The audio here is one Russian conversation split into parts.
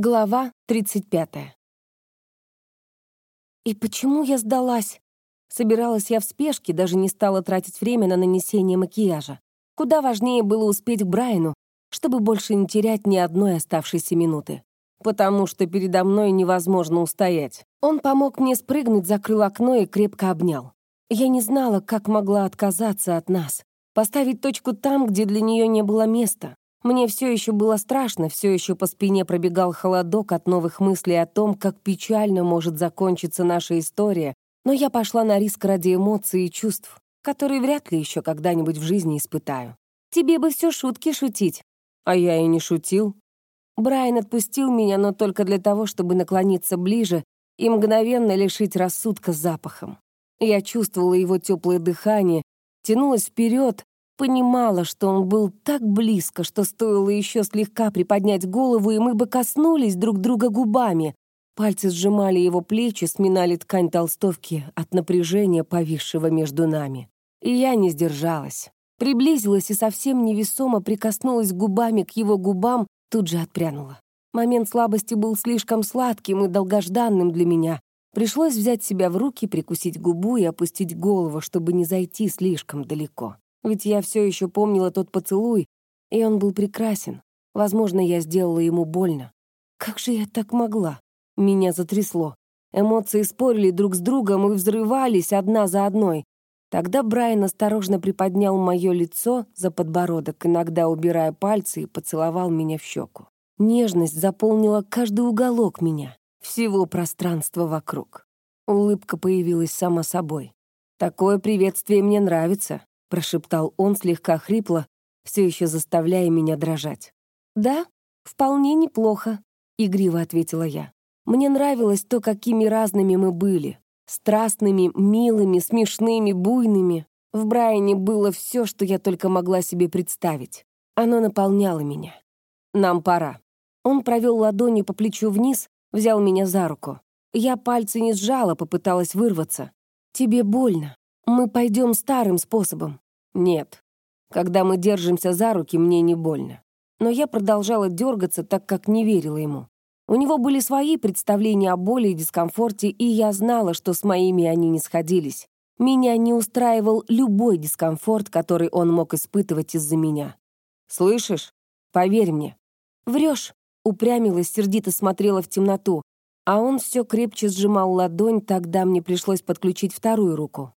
Глава 35. И почему я сдалась? Собиралась я в спешке, даже не стала тратить время на нанесение макияжа. Куда важнее было успеть к Брайану, чтобы больше не терять ни одной оставшейся минуты. Потому что передо мной невозможно устоять. Он помог мне спрыгнуть, закрыл окно и крепко обнял. Я не знала, как могла отказаться от нас. Поставить точку там, где для нее не было места. Мне все еще было страшно, все еще по спине пробегал холодок от новых мыслей о том, как печально может закончиться наша история, но я пошла на риск ради эмоций и чувств, которые вряд ли еще когда-нибудь в жизни испытаю. Тебе бы все шутки шутить. А я и не шутил. Брайан отпустил меня, но только для того, чтобы наклониться ближе и мгновенно лишить рассудка запахом. Я чувствовала его теплое дыхание, тянулась вперед, Понимала, что он был так близко, что стоило еще слегка приподнять голову, и мы бы коснулись друг друга губами. Пальцы сжимали его плечи, сминали ткань толстовки от напряжения, повисшего между нами. И я не сдержалась. Приблизилась и совсем невесомо прикоснулась губами к его губам, тут же отпрянула. Момент слабости был слишком сладким и долгожданным для меня. Пришлось взять себя в руки, прикусить губу и опустить голову, чтобы не зайти слишком далеко. Ведь я все еще помнила тот поцелуй, и он был прекрасен. Возможно, я сделала ему больно. Как же я так могла? Меня затрясло. Эмоции спорили друг с другом и взрывались одна за одной. Тогда Брайан осторожно приподнял мое лицо за подбородок, иногда убирая пальцы, и поцеловал меня в щеку. Нежность заполнила каждый уголок меня, всего пространства вокруг. Улыбка появилась сама собой. Такое приветствие мне нравится прошептал он слегка хрипло, все еще заставляя меня дрожать. «Да, вполне неплохо», — игриво ответила я. «Мне нравилось то, какими разными мы были. Страстными, милыми, смешными, буйными. В Брайане было все, что я только могла себе представить. Оно наполняло меня. Нам пора». Он провел ладонью по плечу вниз, взял меня за руку. Я пальцы не сжала, попыталась вырваться. «Тебе больно», мы пойдем старым способом. Нет. Когда мы держимся за руки, мне не больно. Но я продолжала дергаться, так как не верила ему. У него были свои представления о боли и дискомфорте, и я знала, что с моими они не сходились. Меня не устраивал любой дискомфорт, который он мог испытывать из-за меня. «Слышишь? Поверь мне». «Врешь», — упрямилась, сердито смотрела в темноту, а он все крепче сжимал ладонь, тогда мне пришлось подключить вторую руку.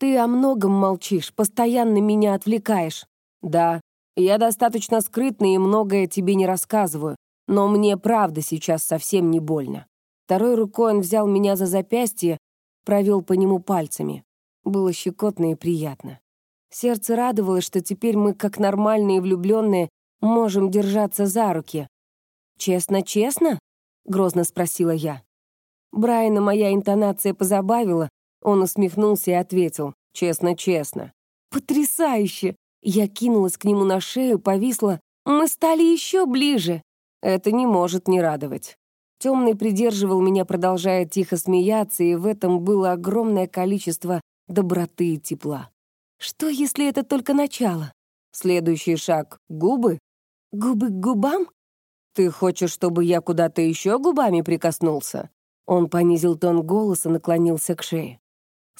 Ты о многом молчишь, постоянно меня отвлекаешь. Да, я достаточно скрытный и многое тебе не рассказываю, но мне правда сейчас совсем не больно. Второй рукой он взял меня за запястье, провел по нему пальцами. Было щекотно и приятно. Сердце радовалось, что теперь мы, как нормальные влюбленные, можем держаться за руки. «Честно-честно?» — грозно спросила я. Брайана моя интонация позабавила, он усмехнулся и ответил, честно-честно. «Потрясающе!» Я кинулась к нему на шею, повисла. «Мы стали еще ближе!» Это не может не радовать. Темный придерживал меня, продолжая тихо смеяться, и в этом было огромное количество доброты и тепла. Что, если это только начало? Следующий шаг — губы? Губы к губам? Ты хочешь, чтобы я куда-то еще губами прикоснулся? Он понизил тон голоса, наклонился к шее.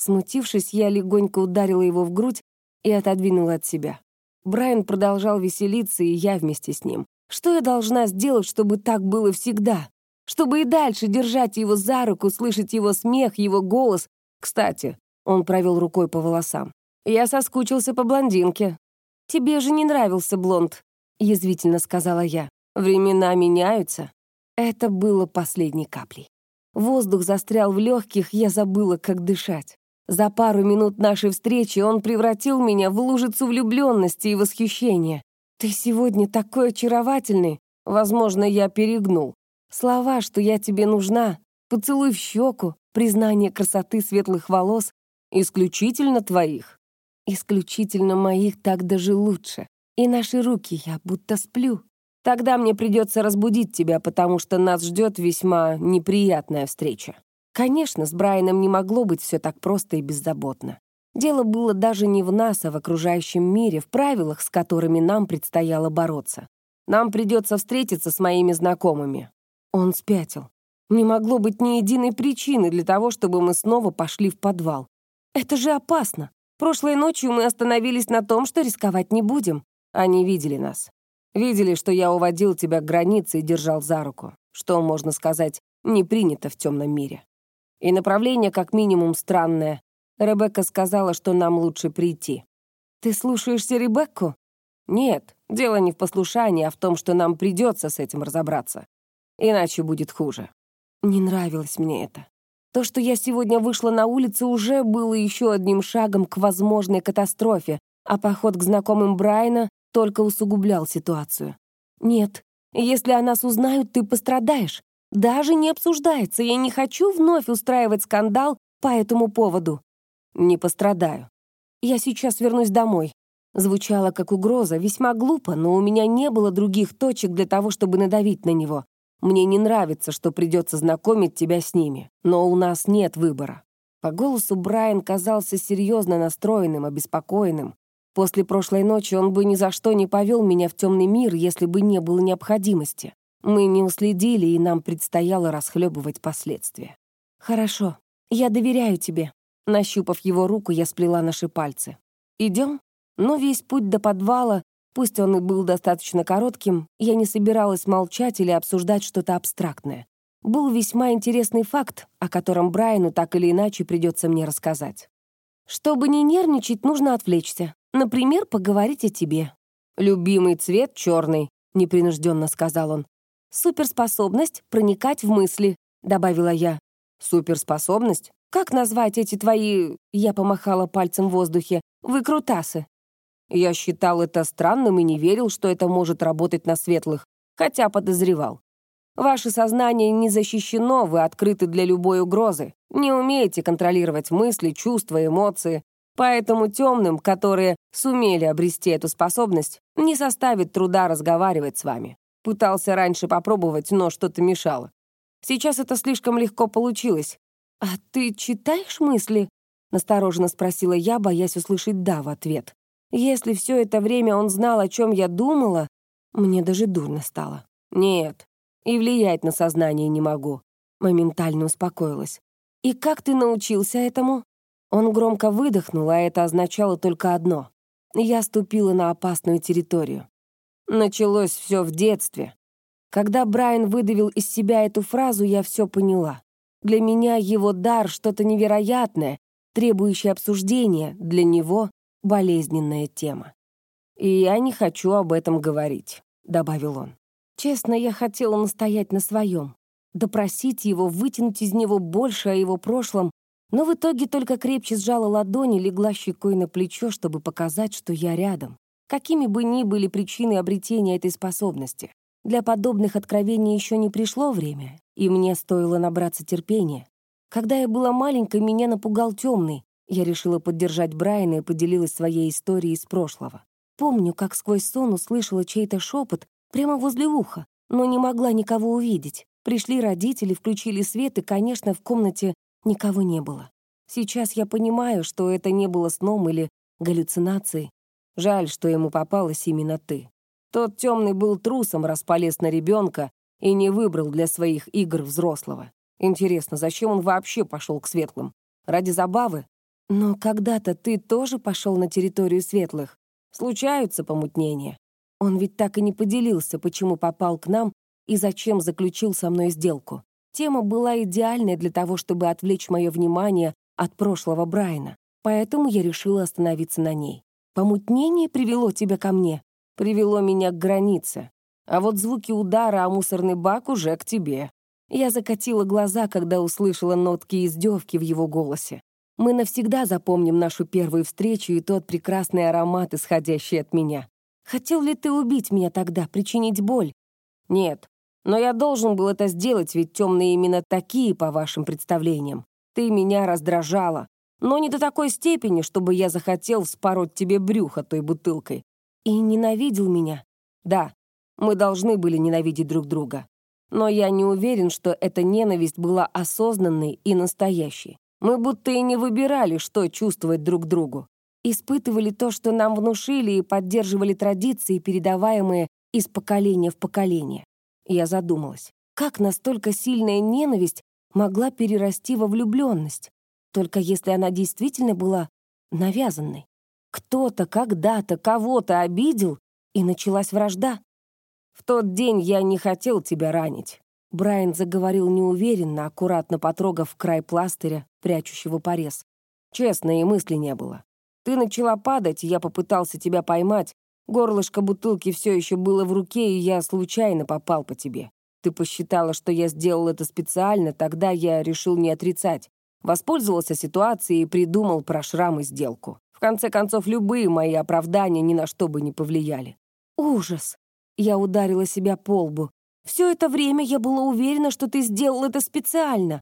Смутившись, я легонько ударила его в грудь и отодвинула от себя. Брайан продолжал веселиться, и я вместе с ним. Что я должна сделать, чтобы так было всегда? Чтобы и дальше держать его за руку, слышать его смех, его голос? Кстати, он провел рукой по волосам. Я соскучился по блондинке. «Тебе же не нравился блонд», — язвительно сказала я. «Времена меняются». Это было последней каплей. Воздух застрял в легких, я забыла, как дышать. За пару минут нашей встречи он превратил меня в лужицу влюбленности и восхищения. «Ты сегодня такой очаровательный!» Возможно, я перегнул. Слова, что я тебе нужна, поцелуй в щеку, признание красоты светлых волос исключительно твоих. Исключительно моих так даже лучше. И наши руки я будто сплю. Тогда мне придется разбудить тебя, потому что нас ждет весьма неприятная встреча. Конечно, с Брайаном не могло быть все так просто и беззаботно. Дело было даже не в нас, а в окружающем мире, в правилах, с которыми нам предстояло бороться. Нам придется встретиться с моими знакомыми. Он спятил. Не могло быть ни единой причины для того, чтобы мы снова пошли в подвал. Это же опасно. Прошлой ночью мы остановились на том, что рисковать не будем. Они видели нас. Видели, что я уводил тебя к границе и держал за руку. Что, можно сказать, не принято в темном мире. И направление как минимум странное. Ребекка сказала, что нам лучше прийти. Ты слушаешься Ребекку? Нет, дело не в послушании, а в том, что нам придется с этим разобраться. Иначе будет хуже. Не нравилось мне это. То, что я сегодня вышла на улицу, уже было еще одним шагом к возможной катастрофе, а поход к знакомым Брайана только усугублял ситуацию. Нет, если о нас узнают, ты пострадаешь. Даже не обсуждается, я не хочу вновь устраивать скандал по этому поводу. Не пострадаю. Я сейчас вернусь домой. Звучало как угроза, весьма глупо, но у меня не было других точек для того, чтобы надавить на него. Мне не нравится, что придется знакомить тебя с ними, но у нас нет выбора. По голосу Брайан казался серьезно настроенным, обеспокоенным. После прошлой ночи он бы ни за что не повел меня в темный мир, если бы не было необходимости. Мы не уследили, и нам предстояло расхлебывать последствия. «Хорошо, я доверяю тебе». Нащупав его руку, я сплела наши пальцы. «Идем?» Но весь путь до подвала, пусть он и был достаточно коротким, я не собиралась молчать или обсуждать что-то абстрактное. Был весьма интересный факт, о котором Брайану так или иначе придется мне рассказать. Чтобы не нервничать, нужно отвлечься. Например, поговорить о тебе. «Любимый цвет — черный», — непринужденно сказал он. «Суперспособность проникать в мысли», — добавила я. «Суперспособность? Как назвать эти твои...» Я помахала пальцем в воздухе. «Выкрутасы». Я считал это странным и не верил, что это может работать на светлых, хотя подозревал. Ваше сознание не защищено, вы открыты для любой угрозы. Не умеете контролировать мысли, чувства, эмоции. Поэтому темным, которые сумели обрести эту способность, не составит труда разговаривать с вами. Пытался раньше попробовать, но что-то мешало. Сейчас это слишком легко получилось. «А ты читаешь мысли?» — настороженно спросила я, боясь услышать «да» в ответ. Если все это время он знал, о чем я думала, мне даже дурно стало. «Нет, и влиять на сознание не могу», — моментально успокоилась. «И как ты научился этому?» Он громко выдохнул, а это означало только одно. Я ступила на опасную территорию. Началось все в детстве. Когда Брайан выдавил из себя эту фразу, я все поняла. Для меня его дар — что-то невероятное, требующее обсуждения, для него — болезненная тема. «И я не хочу об этом говорить», — добавил он. Честно, я хотела настоять на своем, допросить его, вытянуть из него больше о его прошлом, но в итоге только крепче сжала ладони, легла щекой на плечо, чтобы показать, что я рядом. Какими бы ни были причины обретения этой способности, для подобных откровений еще не пришло время, и мне стоило набраться терпения. Когда я была маленькой, меня напугал темный. Я решила поддержать Брайана и поделилась своей историей из прошлого. Помню, как сквозь сон услышала чей-то шепот прямо возле уха, но не могла никого увидеть. Пришли родители, включили свет, и, конечно, в комнате никого не было. Сейчас я понимаю, что это не было сном или галлюцинацией. Жаль, что ему попалась именно ты. Тот темный был трусом, раз полез на ребенка и не выбрал для своих игр взрослого. Интересно, зачем он вообще пошел к светлым? Ради забавы? Но когда-то ты тоже пошел на территорию светлых. Случаются помутнения. Он ведь так и не поделился, почему попал к нам и зачем заключил со мной сделку. Тема была идеальной для того, чтобы отвлечь мое внимание от прошлого Брайана, поэтому я решила остановиться на ней. «Помутнение привело тебя ко мне?» «Привело меня к границе. А вот звуки удара о мусорный бак уже к тебе». Я закатила глаза, когда услышала нотки издевки в его голосе. Мы навсегда запомним нашу первую встречу и тот прекрасный аромат, исходящий от меня. Хотел ли ты убить меня тогда, причинить боль? Нет, но я должен был это сделать, ведь темные именно такие, по вашим представлениям. Ты меня раздражала, но не до такой степени, чтобы я захотел вспороть тебе брюхо той бутылкой. И ненавидел меня. Да, мы должны были ненавидеть друг друга. Но я не уверен, что эта ненависть была осознанной и настоящей. Мы будто и не выбирали, что чувствовать друг другу. Испытывали то, что нам внушили, и поддерживали традиции, передаваемые из поколения в поколение. Я задумалась. Как настолько сильная ненависть могла перерасти во влюбленность? Только если она действительно была навязанной. Кто-то когда-то кого-то обидел, и началась вражда. «В тот день я не хотел тебя ранить», — Брайан заговорил неуверенно, аккуратно потрогав край пластыря, прячущего порез. «Честно, и мысли не было. Ты начала падать, я попытался тебя поймать. Горлышко бутылки все еще было в руке, и я случайно попал по тебе. Ты посчитала, что я сделал это специально, тогда я решил не отрицать. Воспользовался ситуацией и придумал про шрам и сделку. В конце концов, любые мои оправдания ни на что бы не повлияли. Ужас! Я ударила себя по лбу. Все это время я была уверена, что ты сделал это специально.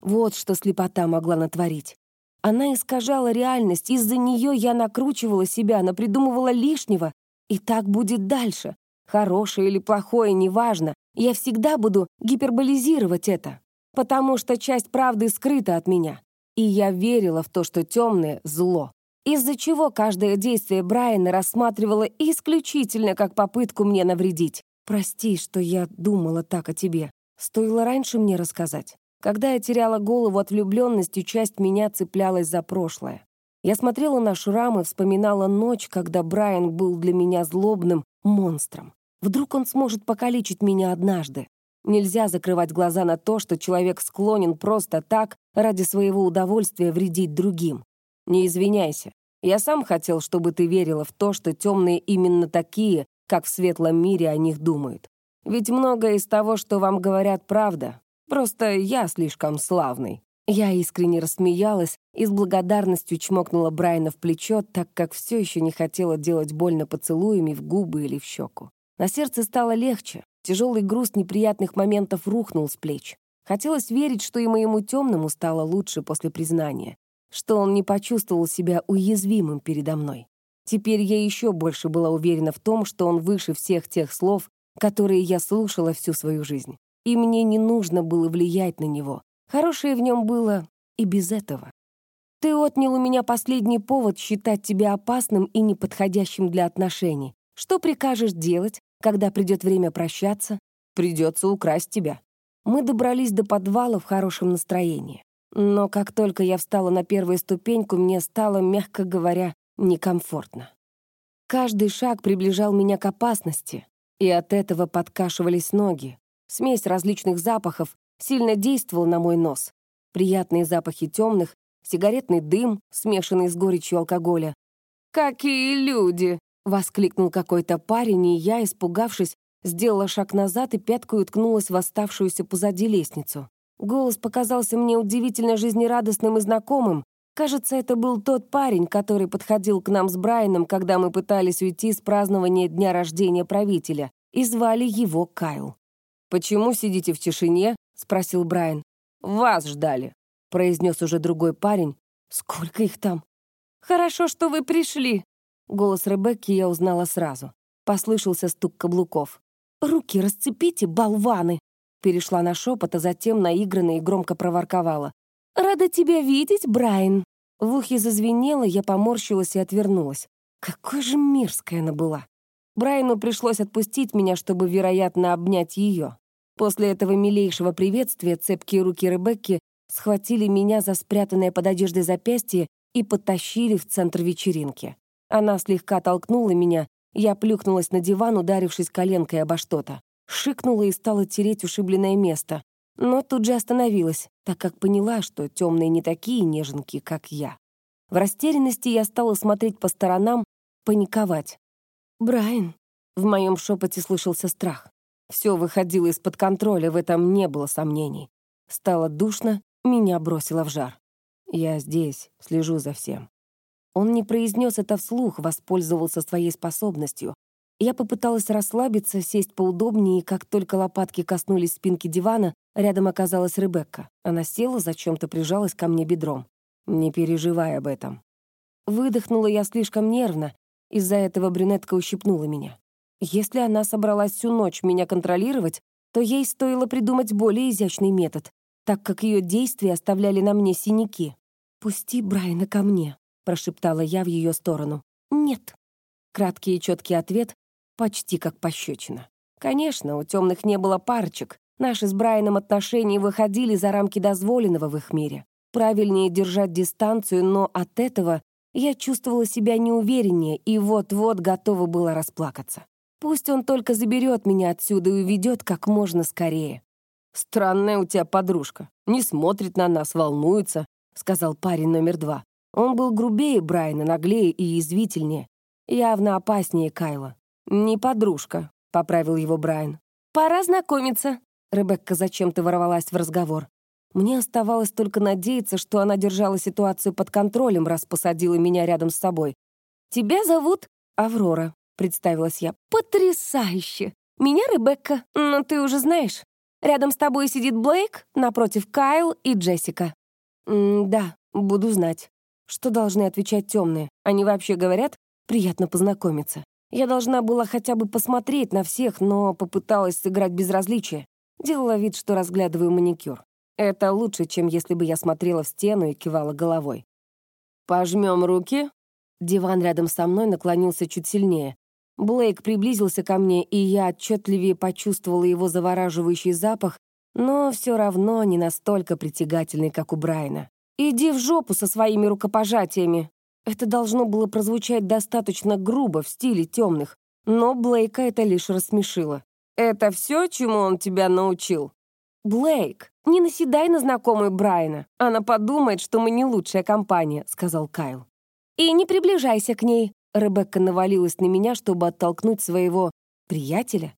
Вот что слепота могла натворить. Она искажала реальность, из-за нее я накручивала себя, напридумывала лишнего. И так будет дальше. Хорошее или плохое, неважно. Я всегда буду гиперболизировать это, потому что часть правды скрыта от меня. И я верила в то, что темное — зло. Из-за чего каждое действие Брайана рассматривала исключительно как попытку мне навредить. Прости, что я думала так о тебе. Стоило раньше мне рассказать. Когда я теряла голову от влюбленности, часть меня цеплялась за прошлое. Я смотрела на шрамы, вспоминала ночь, когда Брайан был для меня злобным монстром. Вдруг он сможет покалечить меня однажды. Нельзя закрывать глаза на то, что человек склонен просто так, ради своего удовольствия, вредить другим. Не извиняйся. Я сам хотел, чтобы ты верила в то, что темные именно такие, как в светлом мире о них думают. Ведь многое из того, что вам говорят, правда. Просто я слишком славный». Я искренне рассмеялась и с благодарностью чмокнула Брайана в плечо, так как все еще не хотела делать больно поцелуями в губы или в щеку. На сердце стало легче, тяжелый груз неприятных моментов рухнул с плеч. Хотелось верить, что и моему темному стало лучше после признания, что он не почувствовал себя уязвимым передо мной. Теперь я еще больше была уверена в том, что он выше всех тех слов, которые я слушала всю свою жизнь и мне не нужно было влиять на него. Хорошее в нем было и без этого. Ты отнял у меня последний повод считать тебя опасным и неподходящим для отношений. Что прикажешь делать, когда придет время прощаться? Придется украсть тебя. Мы добрались до подвала в хорошем настроении. Но как только я встала на первую ступеньку, мне стало, мягко говоря, некомфортно. Каждый шаг приближал меня к опасности, и от этого подкашивались ноги. Смесь различных запахов сильно действовала на мой нос. Приятные запахи темных, сигаретный дым, смешанный с горечью алкоголя. «Какие люди!» — воскликнул какой-то парень, и я, испугавшись, сделала шаг назад и пяткой уткнулась в оставшуюся позади лестницу. Голос показался мне удивительно жизнерадостным и знакомым. Кажется, это был тот парень, который подходил к нам с Брайаном, когда мы пытались уйти с празднования дня рождения правителя, и звали его Кайл. «Почему сидите в тишине?» — спросил Брайан. «Вас ждали», — произнес уже другой парень. «Сколько их там?» «Хорошо, что вы пришли». Голос Ребекки я узнала сразу. Послышался стук каблуков. «Руки расцепите, болваны!» Перешла на шепот, а затем наигранно и громко проворковала. «Рада тебя видеть, Брайан!» В ухе зазвенело, я поморщилась и отвернулась. Какой же мерзкая она была. Брайану пришлось отпустить меня, чтобы, вероятно, обнять ее. После этого милейшего приветствия цепкие руки Ребекки схватили меня за спрятанное под одеждой запястье и потащили в центр вечеринки. Она слегка толкнула меня, я плюхнулась на диван, ударившись коленкой обо что-то. Шикнула и стала тереть ушибленное место. Но тут же остановилась, так как поняла, что темные не такие неженки, как я. В растерянности я стала смотреть по сторонам, паниковать. «Брайан!» — в моем шепоте слышался страх. Все выходило из-под контроля, в этом не было сомнений. Стало душно, меня бросило в жар. Я здесь, слежу за всем. Он не произнес это вслух, воспользовался своей способностью. Я попыталась расслабиться, сесть поудобнее, и как только лопатки коснулись спинки дивана, рядом оказалась Ребекка. Она села, зачем-то прижалась ко мне бедром. «Не переживай об этом». Выдохнула я слишком нервно, из-за этого брюнетка ущипнула меня. Если она собралась всю ночь меня контролировать, то ей стоило придумать более изящный метод, так как ее действия оставляли на мне синяки. «Пусти Брайана ко мне», — прошептала я в ее сторону. «Нет». Краткий и четкий ответ, почти как пощечина. Конечно, у темных не было парочек, Наши с Брайаном отношения выходили за рамки дозволенного в их мире. Правильнее держать дистанцию, но от этого я чувствовала себя неувереннее и вот-вот готова была расплакаться. Пусть он только заберет меня отсюда и уведет как можно скорее. «Странная у тебя подружка. Не смотрит на нас, волнуется», — сказал парень номер два. Он был грубее Брайана, наглее и язвительнее. Явно опаснее Кайла. «Не подружка», — поправил его Брайан. «Пора знакомиться», — Ребекка зачем-то ворвалась в разговор. Мне оставалось только надеяться, что она держала ситуацию под контролем, раз посадила меня рядом с собой. «Тебя зовут Аврора», — представилась я. «Потрясающе! Меня Ребекка, но ты уже знаешь. Рядом с тобой сидит Блейк, напротив Кайл и Джессика». М «Да, буду знать. Что должны отвечать темные? Они вообще говорят «приятно познакомиться». Я должна была хотя бы посмотреть на всех, но попыталась сыграть безразличие. Делала вид, что разглядываю маникюр. Это лучше, чем если бы я смотрела в стену и кивала головой. «Пожмем руки?» Диван рядом со мной наклонился чуть сильнее. Блейк приблизился ко мне, и я отчетливее почувствовала его завораживающий запах, но все равно не настолько притягательный, как у Брайана. «Иди в жопу со своими рукопожатиями!» Это должно было прозвучать достаточно грубо в стиле темных, но Блейка это лишь рассмешило. «Это все, чему он тебя научил?» «Блейк, не наседай на знакомую Брайана. Она подумает, что мы не лучшая компания», — сказал Кайл. «И не приближайся к ней». Ребекка навалилась на меня, чтобы оттолкнуть своего приятеля.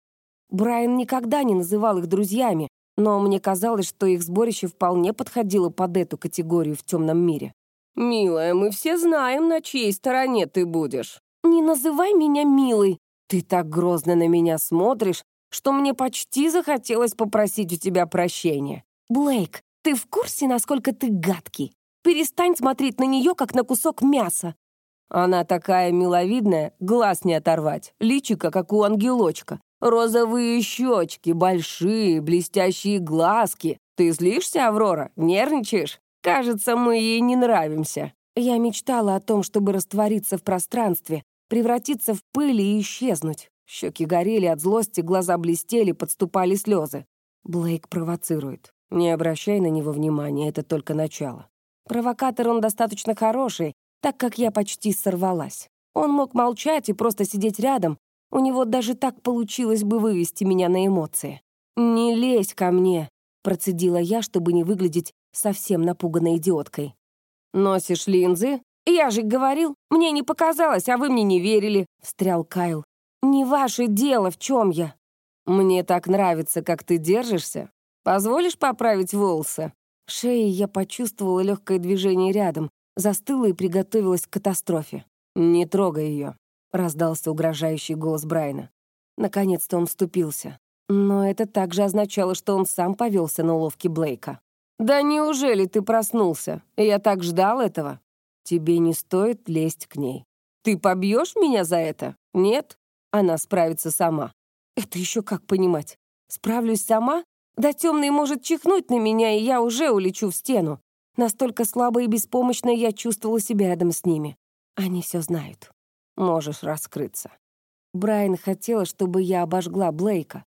Брайан никогда не называл их друзьями, но мне казалось, что их сборище вполне подходило под эту категорию в темном мире. «Милая, мы все знаем, на чьей стороне ты будешь». «Не называй меня милой. Ты так грозно на меня смотришь, что мне почти захотелось попросить у тебя прощения. Блейк, ты в курсе, насколько ты гадкий? Перестань смотреть на нее, как на кусок мяса. Она такая миловидная, глаз не оторвать, личика, как у ангелочка. Розовые щечки, большие, блестящие глазки. Ты злишься, Аврора? Нервничаешь? Кажется, мы ей не нравимся. Я мечтала о том, чтобы раствориться в пространстве, превратиться в пыль и исчезнуть. Щеки горели от злости, глаза блестели, подступали слезы. Блейк провоцирует. Не обращай на него внимания, это только начало. Провокатор он достаточно хороший, так как я почти сорвалась. Он мог молчать и просто сидеть рядом. У него даже так получилось бы вывести меня на эмоции. «Не лезь ко мне», — процедила я, чтобы не выглядеть совсем напуганной идиоткой. «Носишь линзы? Я же говорил, мне не показалось, а вы мне не верили», — встрял Кайл. «Не ваше дело, в чем я». «Мне так нравится, как ты держишься. Позволишь поправить волосы?» В шее я почувствовала легкое движение рядом, застыла и приготовилась к катастрофе. «Не трогай ее», — раздался угрожающий голос Брайна. Наконец-то он вступился. Но это также означало, что он сам повелся на уловки Блейка. «Да неужели ты проснулся? Я так ждал этого. Тебе не стоит лезть к ней. Ты побьешь меня за это? Нет? Она справится сама. Это еще как понимать? Справлюсь сама? Да темный может чихнуть на меня, и я уже улечу в стену. Настолько слабо и беспомощно я чувствовала себя рядом с ними. Они все знают. Можешь раскрыться. Брайан хотела, чтобы я обожгла Блейка.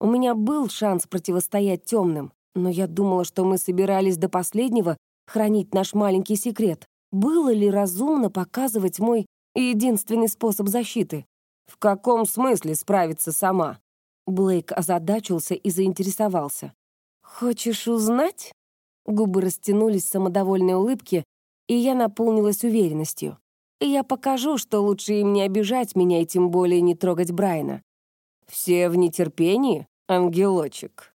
У меня был шанс противостоять темным, но я думала, что мы собирались до последнего хранить наш маленький секрет. Было ли разумно показывать мой единственный способ защиты? «В каком смысле справиться сама?» Блейк озадачился и заинтересовался. «Хочешь узнать?» Губы растянулись в самодовольной улыбке, и я наполнилась уверенностью. Я покажу, что лучше им не обижать меня и тем более не трогать Брайна. «Все в нетерпении, ангелочек?»